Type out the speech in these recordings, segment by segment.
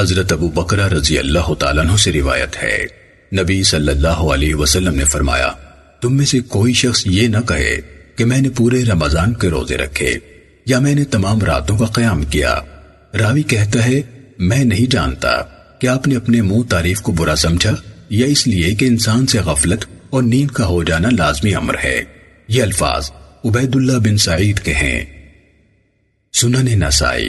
حضرت ابو بکرہ رضی اللہ تعالیٰ عنہ سے روایت ہے۔ نبی صلی اللہ علیہ وسلم نے فرمایا، تم میں سے کوئی شخص یہ نہ کہے کہ میں نے پورے رمضان کے روزے رکھے، یا میں نے تمام راتوں کا قیام کیا۔ راوی کہتا ہے، میں نہیں جانتا کہ آپ نے اپنے منہ تعریف کو برا سمجھا، یا اس لیے کہ انسان سے غفلت اور نیند کا ہو جانا لازمی امر ہے۔ یہ الفاظ عبید اللہ بن سعید کے ہیں۔ سنن نسائی۔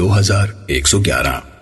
2111